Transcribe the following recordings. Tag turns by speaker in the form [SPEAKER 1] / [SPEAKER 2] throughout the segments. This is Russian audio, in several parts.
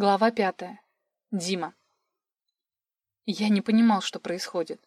[SPEAKER 1] Глава пятая. Дима. Я не понимал, что происходит.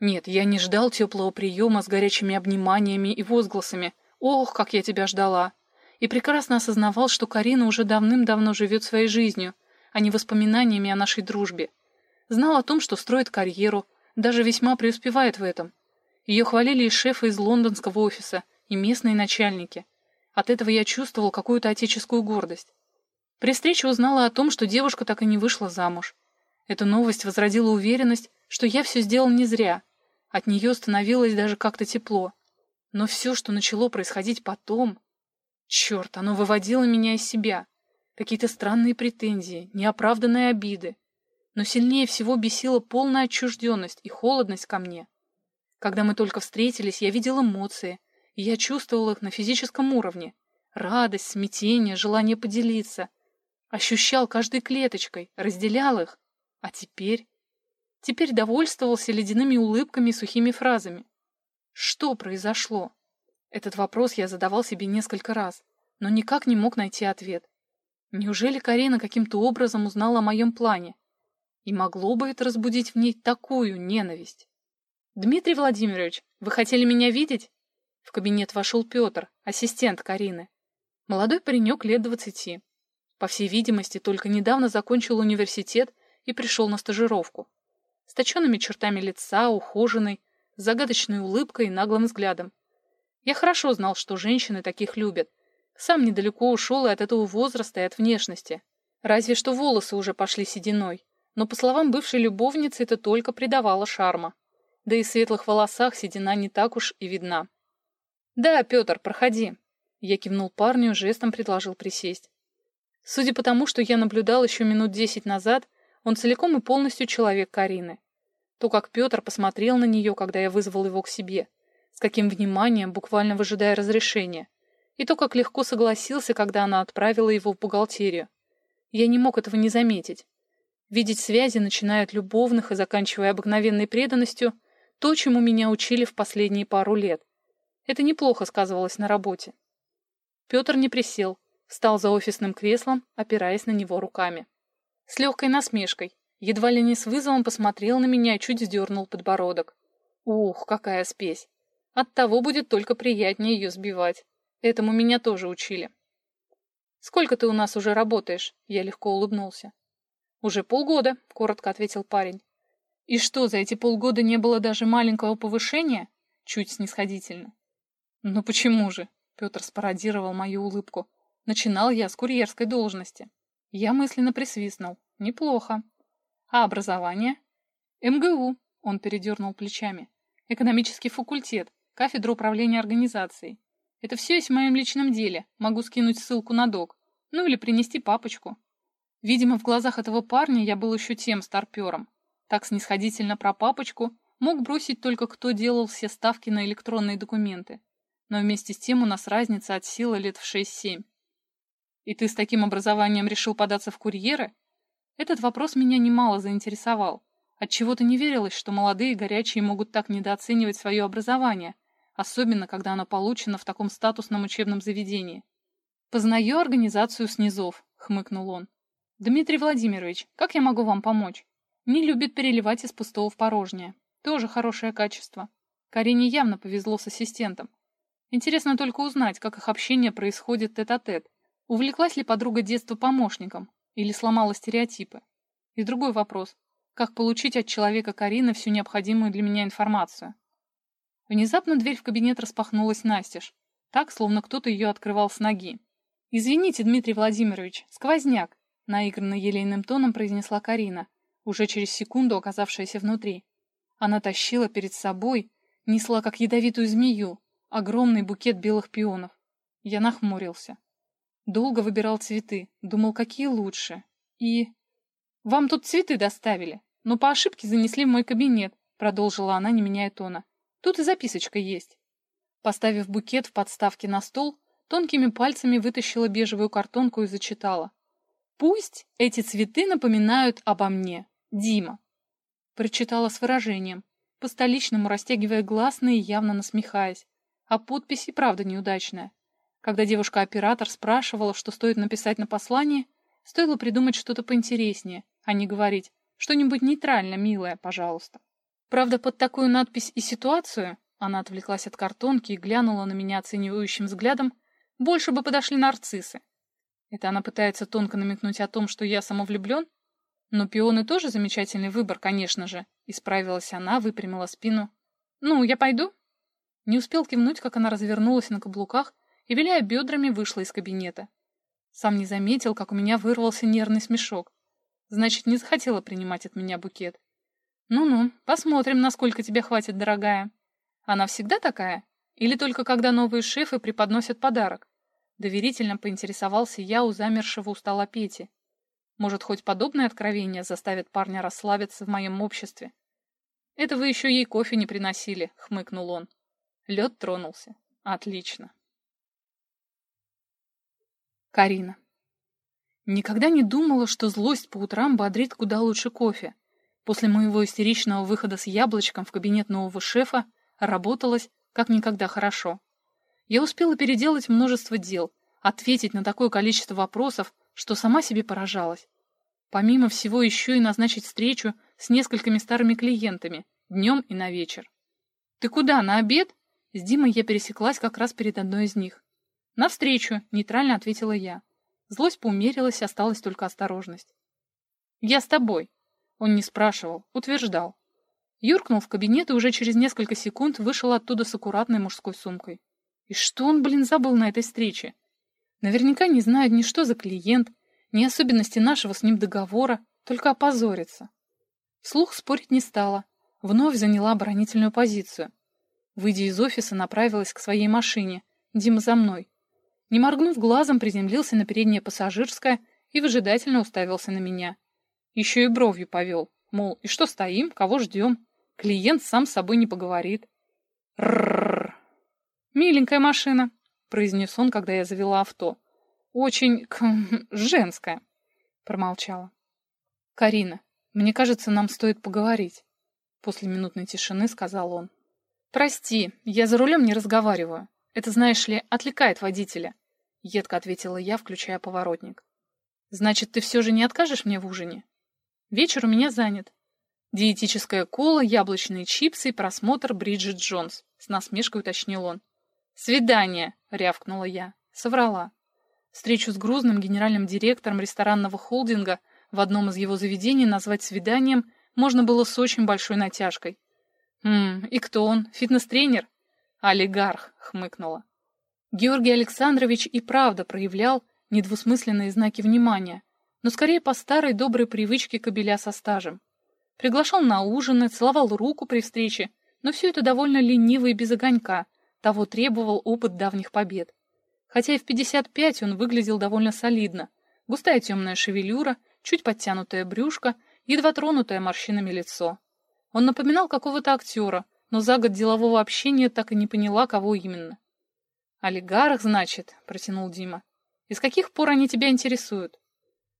[SPEAKER 1] Нет, я не ждал теплого приема с горячими обниманиями и возгласами «Ох, как я тебя ждала!» и прекрасно осознавал, что Карина уже давным-давно живет своей жизнью, а не воспоминаниями о нашей дружбе. Знал о том, что строит карьеру, даже весьма преуспевает в этом. Ее хвалили и шефы из лондонского офиса, и местные начальники. От этого я чувствовал какую-то отеческую гордость. При встрече узнала о том, что девушка так и не вышла замуж. Эта новость возродила уверенность, что я все сделал не зря. От нее становилось даже как-то тепло. Но все, что начало происходить потом... Черт, оно выводило меня из себя. Какие-то странные претензии, неоправданные обиды. Но сильнее всего бесила полная отчужденность и холодность ко мне. Когда мы только встретились, я видел эмоции, и я чувствовал их на физическом уровне. Радость, смятение, желание поделиться — Ощущал каждой клеточкой, разделял их. А теперь? Теперь довольствовался ледяными улыбками и сухими фразами. Что произошло? Этот вопрос я задавал себе несколько раз, но никак не мог найти ответ. Неужели Карина каким-то образом узнала о моем плане? И могло бы это разбудить в ней такую ненависть? «Дмитрий Владимирович, вы хотели меня видеть?» В кабинет вошел Петр, ассистент Карины. Молодой паренек лет двадцати. По всей видимости, только недавно закончил университет и пришел на стажировку. С точенными чертами лица, ухоженный, с загадочной улыбкой и наглым взглядом. Я хорошо знал, что женщины таких любят. Сам недалеко ушел и от этого возраста, и от внешности. Разве что волосы уже пошли сединой. Но, по словам бывшей любовницы, это только придавало шарма. Да и в светлых волосах седина не так уж и видна. «Да, Петр, проходи». Я кивнул парню, жестом предложил присесть. Судя по тому, что я наблюдал еще минут десять назад, он целиком и полностью человек Карины. То, как Петр посмотрел на нее, когда я вызвал его к себе, с каким вниманием, буквально выжидая разрешения, и то, как легко согласился, когда она отправила его в бухгалтерию. Я не мог этого не заметить. Видеть связи, начиная от любовных и заканчивая обыкновенной преданностью, то, чему меня учили в последние пару лет. Это неплохо сказывалось на работе. Петр не присел, Встал за офисным креслом, опираясь на него руками. С легкой насмешкой, едва ли не с вызовом посмотрел на меня и чуть сдернул подбородок. Ух, какая спесь! Оттого будет только приятнее ее сбивать. Этому меня тоже учили. «Сколько ты у нас уже работаешь?» Я легко улыбнулся. «Уже полгода», — коротко ответил парень. «И что, за эти полгода не было даже маленького повышения?» Чуть снисходительно. «Ну почему же?» — Петр спародировал мою улыбку. Начинал я с курьерской должности. Я мысленно присвистнул. Неплохо. А образование? МГУ, он передернул плечами. Экономический факультет, кафедра управления организацией. Это все есть в моем личном деле. Могу скинуть ссылку на док. Ну или принести папочку. Видимо, в глазах этого парня я был еще тем старпером. Так снисходительно про папочку мог бросить только кто делал все ставки на электронные документы. Но вместе с тем у нас разница от силы лет в 6-7. И ты с таким образованием решил податься в курьеры? Этот вопрос меня немало заинтересовал. Отчего-то не верилось, что молодые горячие могут так недооценивать свое образование, особенно когда оно получено в таком статусном учебном заведении. «Познаю организацию снизов», — хмыкнул он. «Дмитрий Владимирович, как я могу вам помочь? Не любит переливать из пустого в порожнее. Тоже хорошее качество. Карине явно повезло с ассистентом. Интересно только узнать, как их общение происходит тет-а-тет, -тет, Увлеклась ли подруга детства помощником или сломала стереотипы? И другой вопрос. Как получить от человека Карины всю необходимую для меня информацию? Внезапно дверь в кабинет распахнулась настежь, так, словно кто-то ее открывал с ноги. «Извините, Дмитрий Владимирович, сквозняк», — наигранно елейным тоном произнесла Карина, уже через секунду оказавшаяся внутри. Она тащила перед собой, несла как ядовитую змею, огромный букет белых пионов. Я нахмурился. Долго выбирал цветы, думал, какие лучше. И... «Вам тут цветы доставили, но по ошибке занесли в мой кабинет», продолжила она, не меняя тона. «Тут и записочка есть». Поставив букет в подставке на стол, тонкими пальцами вытащила бежевую картонку и зачитала. «Пусть эти цветы напоминают обо мне. Дима». Прочитала с выражением, по-столичному растягивая гласные явно насмехаясь. А подпись и правда неудачная. Когда девушка-оператор спрашивала, что стоит написать на послании, Стоило придумать что-то поинтереснее, а не говорить «что-нибудь нейтрально, милое, пожалуйста». Правда, под такую надпись и ситуацию она отвлеклась от картонки и глянула на меня оценивающим взглядом, больше бы подошли нарциссы. Это она пытается тонко намекнуть о том, что я самовлюблен? Но пионы тоже замечательный выбор, конечно же. Исправилась она, выпрямила спину. Ну, я пойду? Не успел кивнуть, как она развернулась на каблуках и, виляя бедрами, вышла из кабинета. Сам не заметил, как у меня вырвался нервный смешок. Значит, не захотела принимать от меня букет. Ну-ну, посмотрим, насколько тебе хватит, дорогая. Она всегда такая? Или только когда новые шефы преподносят подарок? Доверительно поинтересовался я у замершего у стола Пети. Может, хоть подобное откровение заставит парня расслабиться в моем обществе? Это вы еще ей кофе не приносили, хмыкнул он. Лед тронулся. Отлично. Карина. Никогда не думала, что злость по утрам бодрит куда лучше кофе. После моего истеричного выхода с яблочком в кабинет нового шефа работалось как никогда хорошо. Я успела переделать множество дел, ответить на такое количество вопросов, что сама себе поражалась. Помимо всего еще и назначить встречу с несколькими старыми клиентами, днем и на вечер. «Ты куда, на обед?» С Димой я пересеклась как раз перед одной из них. «На встречу», — нейтрально ответила я. Злость поумерилась, осталась только осторожность. «Я с тобой». Он не спрашивал, утверждал. Юркнул в кабинет и уже через несколько секунд вышел оттуда с аккуратной мужской сумкой. И что он, блин, забыл на этой встрече? Наверняка не знает ни что за клиент, ни особенности нашего с ним договора, только опозорится. Вслух спорить не стала, вновь заняла оборонительную позицию. Выйдя из офиса, направилась к своей машине, Дима за мной. Не моргнув глазом, приземлился на переднее пассажирское и выжидательно уставился на меня. Еще и бровью повел, мол, и что стоим, кого ждем? Клиент сам с собой не поговорит. Ррррр. Миленькая машина, произнес он, когда я завела авто. Очень женская. Промолчала. Карина, мне кажется, нам стоит поговорить. После минутной тишины сказал он. Прости, я за рулем не разговариваю. Это, знаешь ли, отвлекает водителя. Едко ответила я, включая поворотник. Значит, ты все же не откажешь мне в ужине? Вечер у меня занят. Диетическая кола, яблочные чипсы и просмотр Бриджит Джонс. С насмешкой уточнил он. «Свидание!» — рявкнула я. Соврала. Встречу с грузным генеральным директором ресторанного холдинга в одном из его заведений назвать свиданием можно было с очень большой натяжкой. «Хм, и кто он? Фитнес-тренер?» «Олигарх», — хмыкнула. Георгий Александрович и правда проявлял недвусмысленные знаки внимания, но скорее по старой доброй привычке кобеля со стажем. Приглашал на ужины, целовал руку при встрече, но все это довольно лениво и без огонька, того требовал опыт давних побед. Хотя и в 55 он выглядел довольно солидно. Густая темная шевелюра, чуть подтянутое брюшко, едва тронутое морщинами лицо. Он напоминал какого-то актера, но за год делового общения так и не поняла, кого именно. «Олигарх, значит», — протянул Дима. «И с каких пор они тебя интересуют?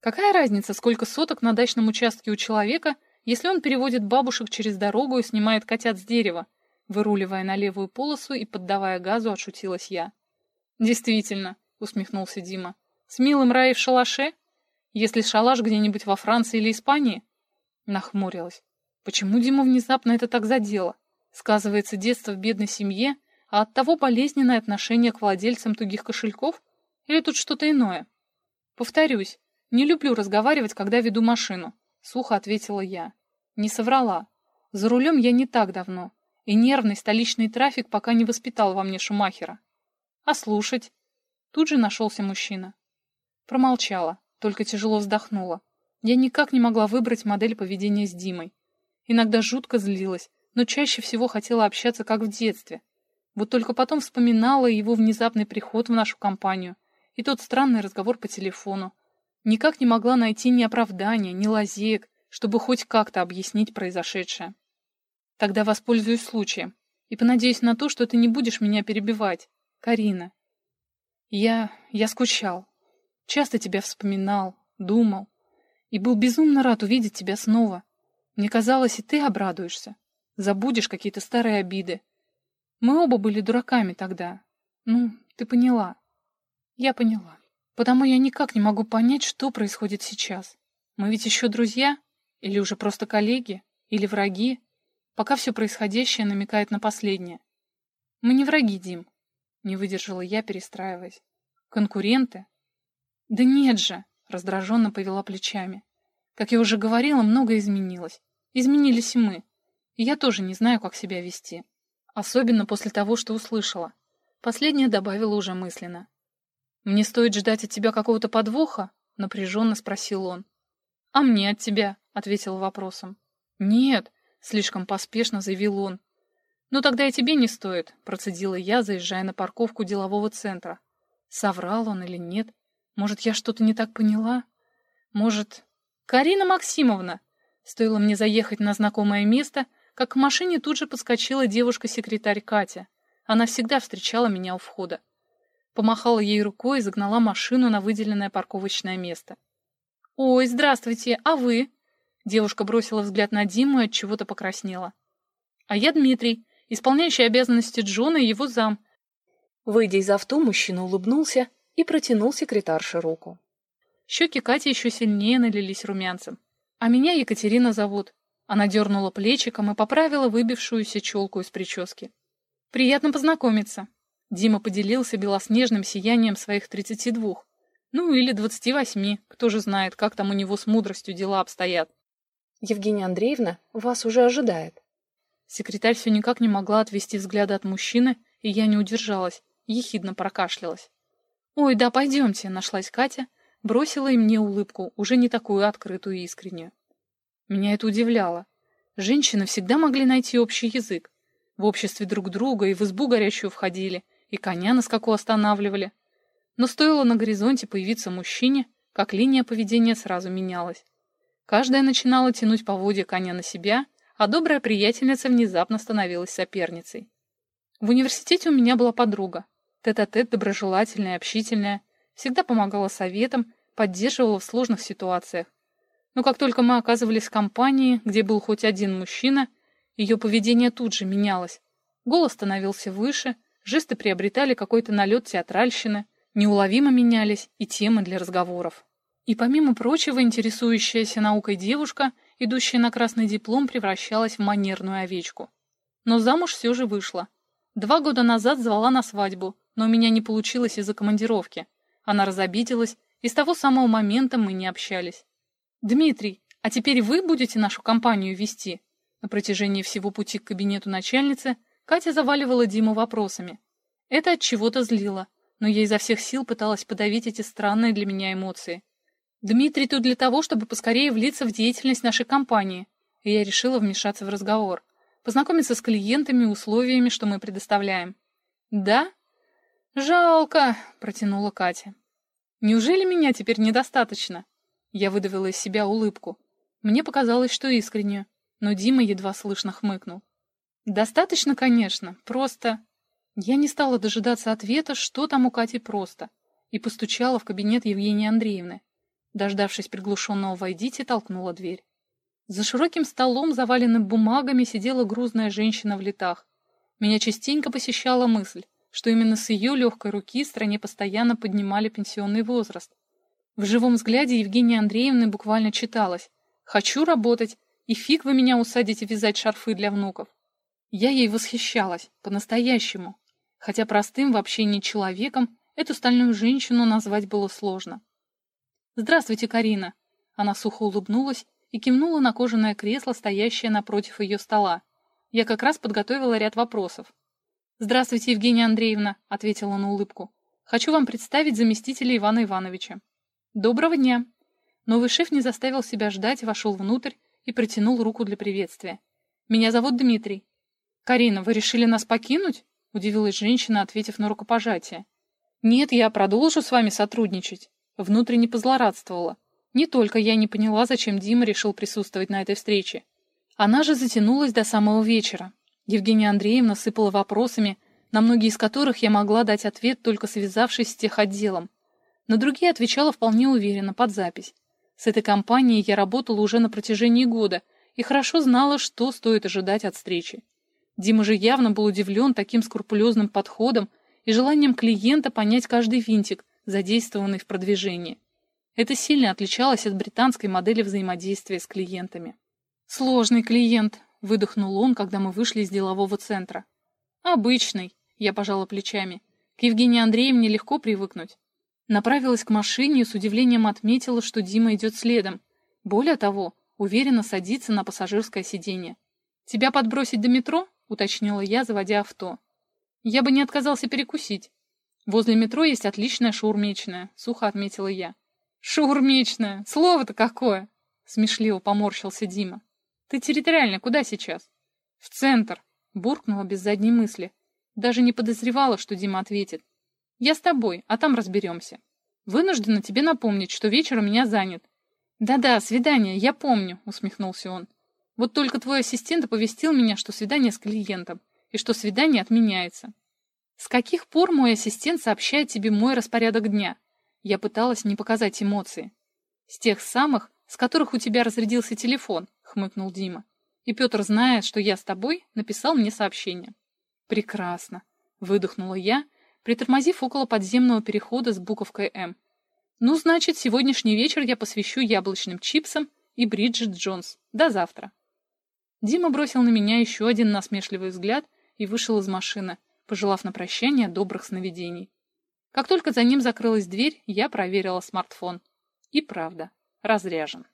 [SPEAKER 1] Какая разница, сколько соток на дачном участке у человека, если он переводит бабушек через дорогу и снимает котят с дерева, выруливая на левую полосу и поддавая газу, отшутилась я. Действительно, усмехнулся Дима. С милым Раей в шалаше? Если шалаш где-нибудь во Франции или Испании? Нахмурилась. Почему Дима внезапно это так задело? Сказывается детство в бедной семье, а оттого болезненное отношение к владельцам тугих кошельков? Или тут что-то иное? Повторюсь, не люблю разговаривать, когда веду машину. Сухо ответила я. Не соврала. За рулем я не так давно, и нервный столичный трафик пока не воспитал во мне Шумахера. А слушать? Тут же нашелся мужчина. Промолчала, только тяжело вздохнула. Я никак не могла выбрать модель поведения с Димой. Иногда жутко злилась, но чаще всего хотела общаться как в детстве. Вот только потом вспоминала его внезапный приход в нашу компанию и тот странный разговор по телефону, Никак не могла найти ни оправдания, ни лазеек, чтобы хоть как-то объяснить произошедшее. Тогда воспользуюсь случаем и понадеюсь на то, что ты не будешь меня перебивать, Карина. Я... я скучал. Часто тебя вспоминал, думал. И был безумно рад увидеть тебя снова. Мне казалось, и ты обрадуешься. Забудешь какие-то старые обиды. Мы оба были дураками тогда. Ну, ты поняла. Я поняла. Потому я никак не могу понять, что происходит сейчас. Мы ведь еще друзья? Или уже просто коллеги? Или враги? Пока все происходящее намекает на последнее. Мы не враги, Дим. Не выдержала я, перестраиваясь. Конкуренты? Да нет же, раздраженно повела плечами. Как я уже говорила, многое изменилось. Изменились и мы. И я тоже не знаю, как себя вести. Особенно после того, что услышала. Последнее добавила уже мысленно. «Мне стоит ждать от тебя какого-то подвоха?» — напряженно спросил он. «А мне от тебя?» — ответил вопросом. «Нет», — слишком поспешно заявил он. «Ну тогда и тебе не стоит», — процедила я, заезжая на парковку делового центра. Соврал он или нет? Может, я что-то не так поняла? Может... «Карина Максимовна!» Стоило мне заехать на знакомое место, как к машине тут же подскочила девушка-секретарь Катя. Она всегда встречала меня у входа. Помахала ей рукой и загнала машину на выделенное парковочное место. «Ой, здравствуйте, а вы?» Девушка бросила взгляд на Диму и от чего-то покраснела. «А я Дмитрий, исполняющий обязанности Джона и его зам». Выйдя из авто, мужчина улыбнулся и протянул секретарше руку. Щеки Кати еще сильнее налились румянцем. «А меня Екатерина зовут». Она дернула плечиком и поправила выбившуюся челку из прически. «Приятно познакомиться». Дима поделился белоснежным сиянием своих тридцати двух. Ну, или двадцати восьми, кто же знает, как там у него с мудростью дела обстоят.
[SPEAKER 2] Евгения Андреевна вас уже ожидает.
[SPEAKER 1] Секретарь все никак не могла отвести взгляда от мужчины, и я не удержалась, ехидно прокашлялась. «Ой, да, пойдемте», — нашлась Катя, бросила и мне улыбку, уже не такую открытую и искреннюю. Меня это удивляло. Женщины всегда могли найти общий язык. В обществе друг друга и в избу горячую входили, и коня на скаку останавливали. Но стоило на горизонте появиться мужчине, как линия поведения сразу менялась. Каждая начинала тянуть поводья коня на себя, а добрая приятельница внезапно становилась соперницей. В университете у меня была подруга. Тет-а-тет -тет доброжелательная, общительная, всегда помогала советам, поддерживала в сложных ситуациях. Но как только мы оказывались в компании, где был хоть один мужчина, ее поведение тут же менялось. Голос становился выше, жесты приобретали какой-то налет театральщины, неуловимо менялись и темы для разговоров. И помимо прочего, интересующаяся наукой девушка, идущая на красный диплом, превращалась в манерную овечку. Но замуж все же вышла. Два года назад звала на свадьбу, но у меня не получилось из-за командировки. Она разобиделась, и с того самого момента мы не общались. «Дмитрий, а теперь вы будете нашу компанию вести?» На протяжении всего пути к кабинету начальницы Катя заваливала Диму вопросами. Это от чего-то злило, но я изо всех сил пыталась подавить эти странные для меня эмоции. Дмитрий тут для того, чтобы поскорее влиться в деятельность нашей компании, и я решила вмешаться в разговор, познакомиться с клиентами и условиями, что мы предоставляем. «Да? Жалко», — протянула Катя. «Неужели меня теперь недостаточно?» Я выдавила из себя улыбку. Мне показалось, что искренне, но Дима едва слышно хмыкнул. «Достаточно, конечно, просто...» Я не стала дожидаться ответа, что там у Кати просто, и постучала в кабинет Евгении Андреевны. Дождавшись приглушенного «войдите», толкнула дверь. За широким столом, заваленным бумагами, сидела грузная женщина в летах. Меня частенько посещала мысль, что именно с ее легкой руки стране постоянно поднимали пенсионный возраст. В живом взгляде Евгении Андреевны буквально читалось «Хочу работать, и фиг вы меня усадите вязать шарфы для внуков». Я ей восхищалась, по-настоящему, хотя простым в общении человеком эту стальную женщину назвать было сложно. «Здравствуйте, Карина!» Она сухо улыбнулась и кивнула на кожаное кресло, стоящее напротив ее стола. Я как раз подготовила ряд вопросов. «Здравствуйте, Евгения Андреевна», — ответила на улыбку. «Хочу вам представить заместителя Ивана Ивановича». «Доброго дня!» Новый шеф не заставил себя ждать, вошел внутрь и протянул руку для приветствия. «Меня зовут Дмитрий». «Карина, вы решили нас покинуть?» — удивилась женщина, ответив на рукопожатие. «Нет, я продолжу с вами сотрудничать внутренне позлорадствовала. Не только я не поняла, зачем Дима решил присутствовать на этой встрече. Она же затянулась до самого вечера. Евгения Андреевна сыпала вопросами, на многие из которых я могла дать ответ, только связавшись с техотделом. На другие отвечала вполне уверенно, под запись. С этой компанией я работала уже на протяжении года и хорошо знала, что стоит ожидать от встречи. Дима же явно был удивлен таким скрупулезным подходом и желанием клиента понять каждый винтик, задействованный в продвижении. Это сильно отличалось от британской модели взаимодействия с клиентами. «Сложный клиент», — выдохнул он, когда мы вышли из делового центра. «Обычный», — я пожала плечами. «К Евгении Андреевне легко привыкнуть». Направилась к машине и с удивлением отметила, что Дима идет следом. Более того, уверенно садится на пассажирское сиденье. «Тебя подбросить до метро?» — уточнила я, заводя авто. «Я бы не отказался перекусить. Возле метро есть отличная шаурмечная», — сухо отметила я. «Шаурмечная! Слово-то какое!» — смешливо поморщился Дима. «Ты территориально куда сейчас?» «В центр», — буркнула без задней мысли. Даже не подозревала, что Дима ответит. «Я с тобой, а там разберемся. Вынуждена тебе напомнить, что вечер у меня занят». «Да-да, свидание, я помню», — усмехнулся он. «Вот только твой ассистент оповестил меня, что свидание с клиентом, и что свидание отменяется». «С каких пор мой ассистент сообщает тебе мой распорядок дня?» Я пыталась не показать эмоции. «С тех самых, с которых у тебя разрядился телефон», — хмыкнул Дима. «И Петр знает, что я с тобой, написал мне сообщение». «Прекрасно», — выдохнула я, притормозив около подземного перехода с буковкой «М». «Ну, значит, сегодняшний вечер я посвящу яблочным чипсам и Бриджит Джонс. До завтра». Дима бросил на меня еще один насмешливый взгляд и вышел из машины, пожелав на прощание добрых сновидений. Как только за ним закрылась дверь, я проверила смартфон. И правда, разряжен.